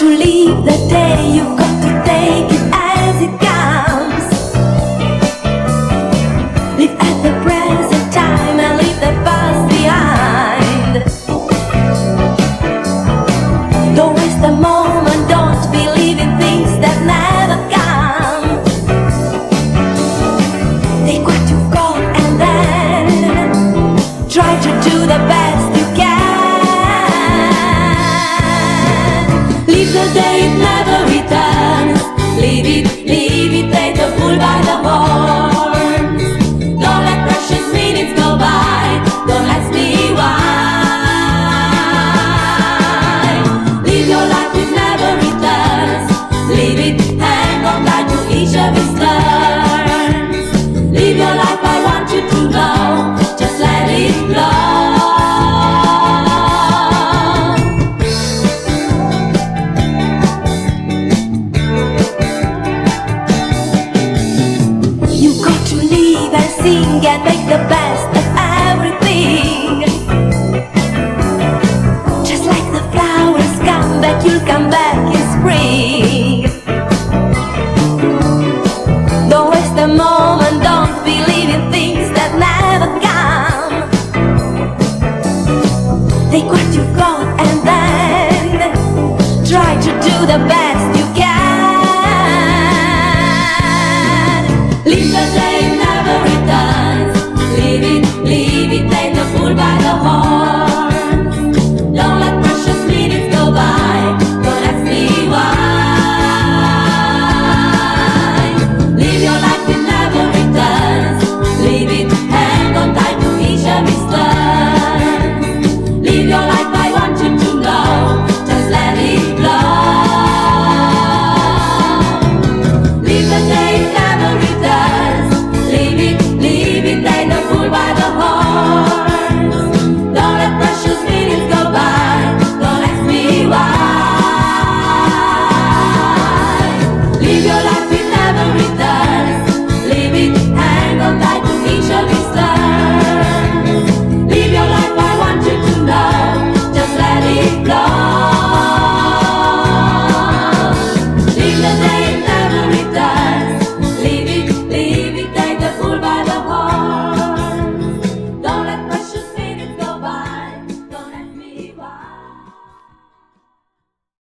to leave the day, you've got to take it as it comes. Live at the present time and leave the past behind. Don't waste the moment, don't believe in things that never come. Take what you've got and then try to do the best. liefde deed never think and make the best of everything. Just like the flowers come back, you'll come back in spring. Don't waste the moment, don't believe in things that never come. Take what you got and then try to do the best you can. Leave the day now.